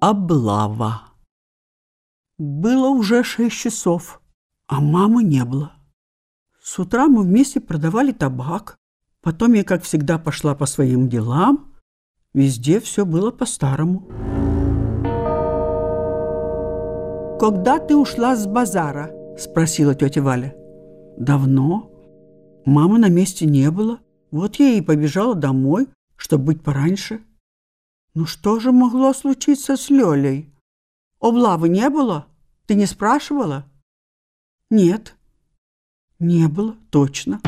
Облава. Было уже шесть часов, а мамы не было. С утра мы вместе продавали табак. Потом я, как всегда, пошла по своим делам. Везде все было по-старому. «Когда ты ушла с базара?» – спросила тетя Валя. «Давно. Мамы на месте не было. Вот я и побежала домой, чтобы быть пораньше». «Ну что же могло случиться с Лёлей? Облавы не было? Ты не спрашивала?» «Нет, не было, точно».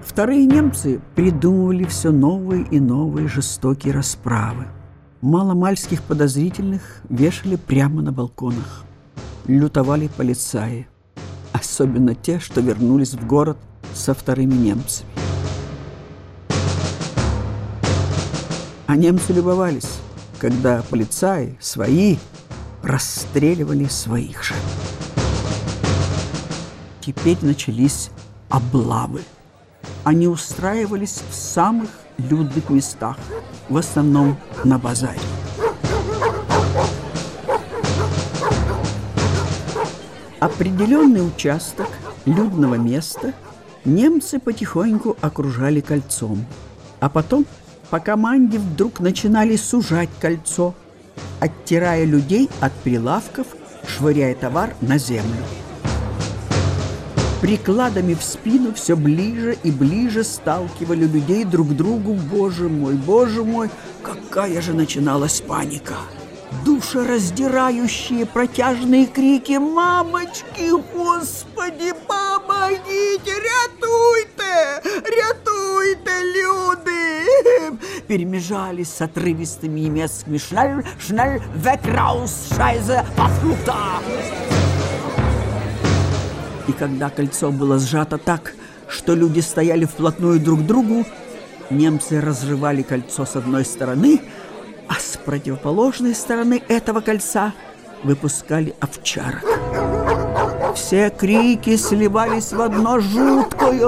Вторые немцы придумывали все новые и новые жестокие расправы. Маломальских подозрительных вешали прямо на балконах. Лютовали полицаи, особенно те, что вернулись в город со вторыми немцами. А немцы любовались, когда полицаи, свои, расстреливали своих же. Теперь начались облавы. Они устраивались в самых людных местах, в основном на базаре. Определенный участок людного места немцы потихоньку окружали кольцом, а потом по команде вдруг начинали сужать кольцо, оттирая людей от прилавков, швыряя товар на землю. Прикладами в спину все ближе и ближе сталкивали людей друг к другу. Боже мой, боже мой, какая же начиналась паника! Душераздирающие протяжные крики «Мамочки, Господи, помогите, рятуйте, рятуйте, люди!» перемежались с отрывистыми немецкими «Шнель, шнель, weg raus, шайзе, verfluchter!» И когда кольцо было сжато так, что люди стояли вплотную друг к другу, немцы разрывали кольцо с одной стороны, а с противоположной стороны этого кольца выпускали овчарок. Все крики сливались в одно жуткое.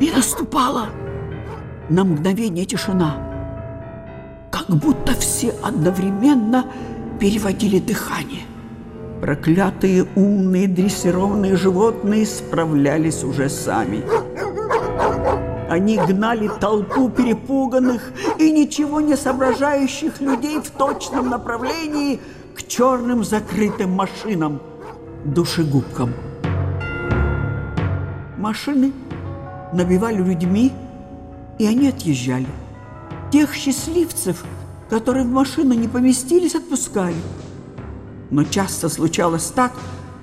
И наступала на мгновение тишина, как будто все одновременно переводили дыхание. Проклятые умные дрессированные животные справлялись уже сами. Они гнали толпу перепуганных и ничего не соображающих людей в точном направлении к черным закрытым машинам, душегубкам. Машины набивали людьми, и они отъезжали. Тех счастливцев, которые в машину не поместились, отпускали. Но часто случалось так,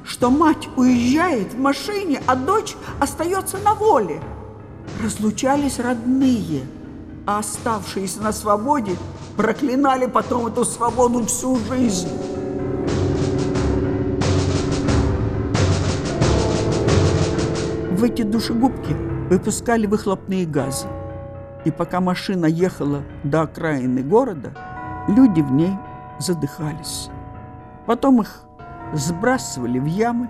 что мать уезжает в машине, а дочь остается на воле. Разлучались родные, а оставшиеся на свободе проклинали потом эту свободу всю жизнь. В эти душегубки выпускали выхлопные газы. И пока машина ехала до окраины города, люди в ней задыхались. Потом их сбрасывали в ямы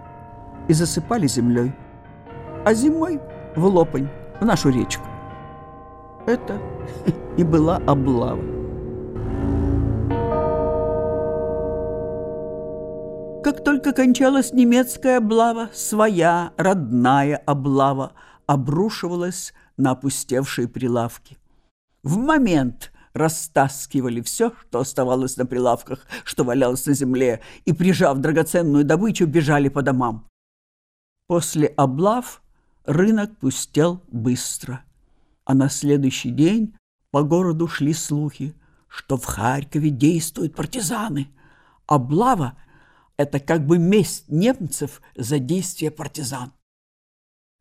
и засыпали землей. А зимой в лопань, в нашу речку. Это и была облава. Как только кончалась немецкая облава, своя родная облава обрушивалась на опустевшие прилавки. В момент растаскивали все, что оставалось на прилавках, что валялось на земле, и, прижав драгоценную добычу, бежали по домам. После облав рынок пустел быстро, а на следующий день по городу шли слухи, что в Харькове действуют партизаны. Облава – это как бы месть немцев за действия партизан.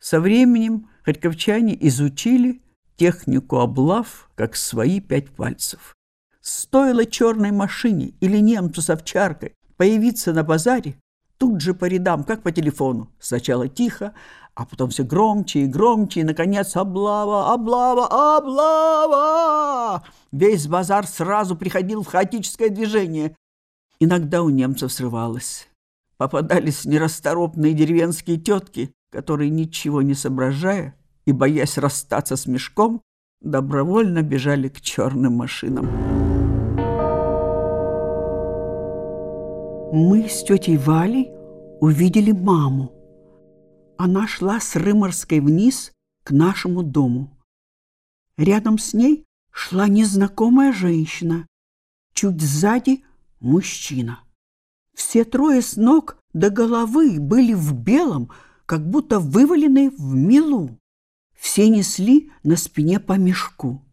Со временем харьковчане изучили технику облав, как свои пять пальцев. Стоило черной машине или немцу с овчаркой появиться на базаре, тут же по рядам, как по телефону. Сначала тихо, а потом все громче и громче, и, наконец, облава, облава, облава! Весь базар сразу приходил в хаотическое движение. Иногда у немцев срывалось. Попадались нерасторопные деревенские тетки, которые, ничего не соображая и боясь расстаться с мешком, добровольно бежали к черным машинам. Мы с тетей Валей увидели маму. Она шла с Рыморской вниз к нашему дому. Рядом с ней шла незнакомая женщина, чуть сзади мужчина. Все трое с ног до головы были в белом, как будто вываленные в милу. Все несли на спине по мешку.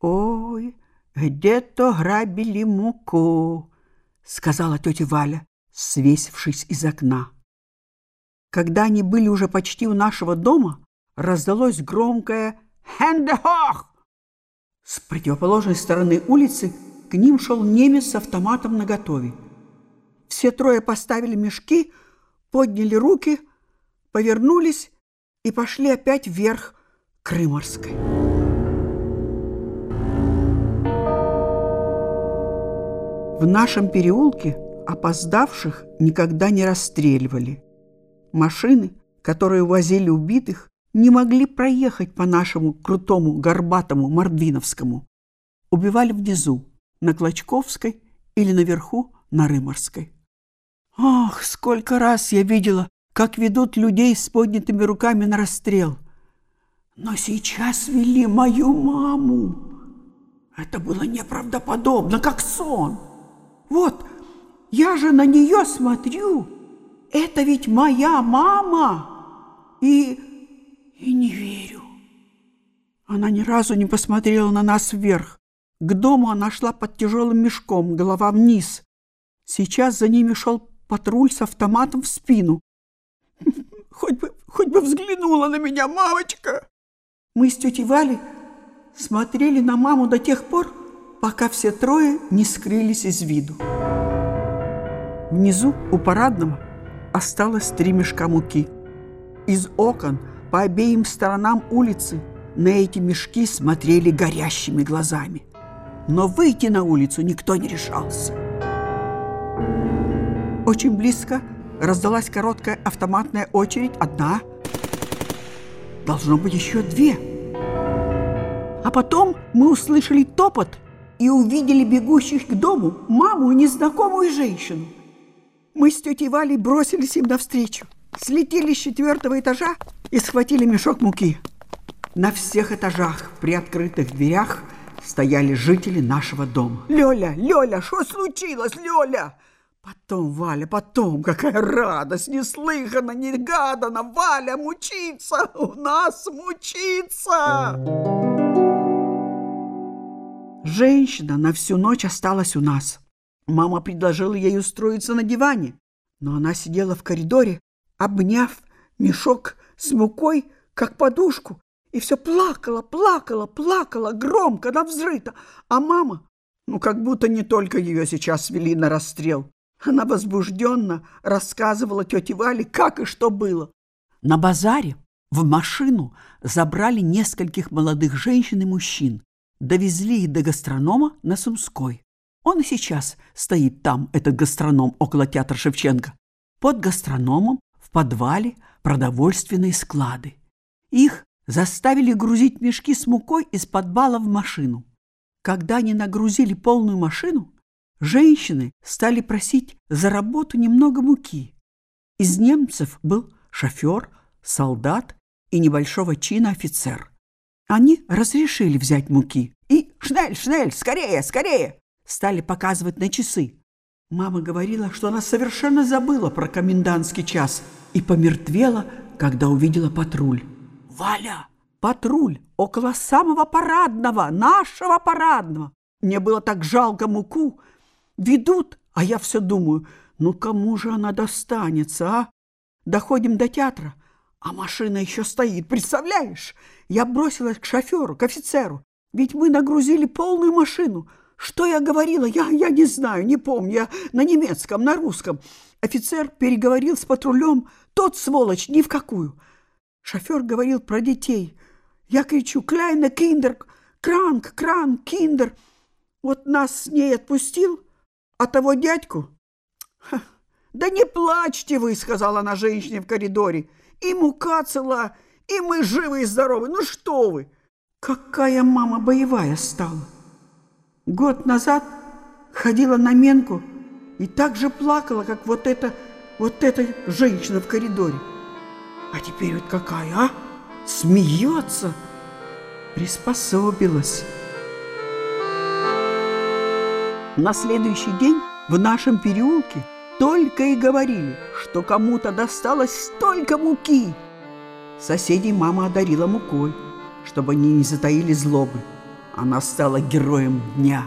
«Ой, где-то грабили муку», — сказала тетя Валя, свесившись из окна. Когда они были уже почти у нашего дома, раздалось громкое «Хендехох!». С противоположной стороны улицы к ним шел немец с автоматом наготове. Все трое поставили мешки, подняли руки, повернулись и пошли опять вверх к Рыморской. В нашем переулке опоздавших никогда не расстреливали. Машины, которые увозили убитых, не могли проехать по нашему крутому, горбатому, Мордвиновскому. Убивали внизу, на Клочковской или наверху, на Рыморской. Ах, сколько раз я видела, как ведут людей с поднятыми руками на расстрел. Но сейчас вели мою маму. Это было неправдоподобно, как сон. Вот, я же на нее смотрю. Это ведь моя мама. И, и не верю. Она ни разу не посмотрела на нас вверх. К дому она шла под тяжелым мешком, голова вниз. Сейчас за ними шел патруль с автоматом в спину. Хоть бы, хоть бы взглянула на меня, мамочка. Мы с тетей Валей смотрели на маму до тех пор, пока все трое не скрылись из виду. Внизу у парадного осталось три мешка муки. Из окон по обеим сторонам улицы на эти мешки смотрели горящими глазами. Но выйти на улицу никто не решался. Очень близко раздалась короткая автоматная очередь. Одна. Должно быть еще две. А потом мы услышали топот и увидели бегущих к дому маму и незнакомую женщину. Мы с тетей Валей бросились им навстречу, слетели с четвертого этажа и схватили мешок муки. На всех этажах при открытых дверях стояли жители нашего дома. «Лёля, Лёля, что случилось, Лёля?» Потом, Валя, потом, какая радость, неслыханно, негаданно, Валя мучится, у нас мучится. Женщина на всю ночь осталась у нас. Мама предложила ей устроиться на диване, но она сидела в коридоре, обняв мешок с мукой, как подушку, и все плакала, плакала, плакала, громко, навзрыто. А мама, ну, как будто не только ее сейчас вели на расстрел, она возбужденно рассказывала тете Вале, как и что было. На базаре в машину забрали нескольких молодых женщин и мужчин, довезли их до гастронома на Сумской. Он и сейчас стоит там, этот гастроном, около театра Шевченко. Под гастрономом в подвале продовольственные склады. Их заставили грузить мешки с мукой из подвала в машину. Когда они нагрузили полную машину, женщины стали просить за работу немного муки. Из немцев был шофер, солдат и небольшого чина офицер. Они разрешили взять муки и «Шнель, шнель, скорее, скорее!» Стали показывать на часы. Мама говорила, что она совершенно забыла про комендантский час и помертвела, когда увидела патруль. «Валя, патруль около самого парадного, нашего парадного!» Мне было так жалко муку, Ведут, а я все думаю, ну кому же она достанется, а? Доходим до театра, а машина еще стоит, представляешь? Я бросилась к шоферу, к офицеру, ведь мы нагрузили полную машину. Что я говорила, я, я не знаю, не помню, я на немецком, на русском. Офицер переговорил с патрулем, тот, сволочь, ни в какую. Шофер говорил про детей. Я кричу «Кляйна, киндер! Кранк, кранк, киндер!» Вот нас с ней отпустил, а того дядьку ха, «Да не плачьте вы!» — сказала она женщине в коридоре. «И мука цела, и мы живы и здоровы. Ну что вы!» Какая мама боевая стала! Год назад ходила на Менку и так же плакала, как вот эта, вот эта женщина в коридоре. А теперь вот какая, а? Смеется, приспособилась. На следующий день в нашем переулке только и говорили, что кому-то досталось столько муки. Соседей мама одарила мукой, чтобы они не затаили злобы. Она стала героем дня.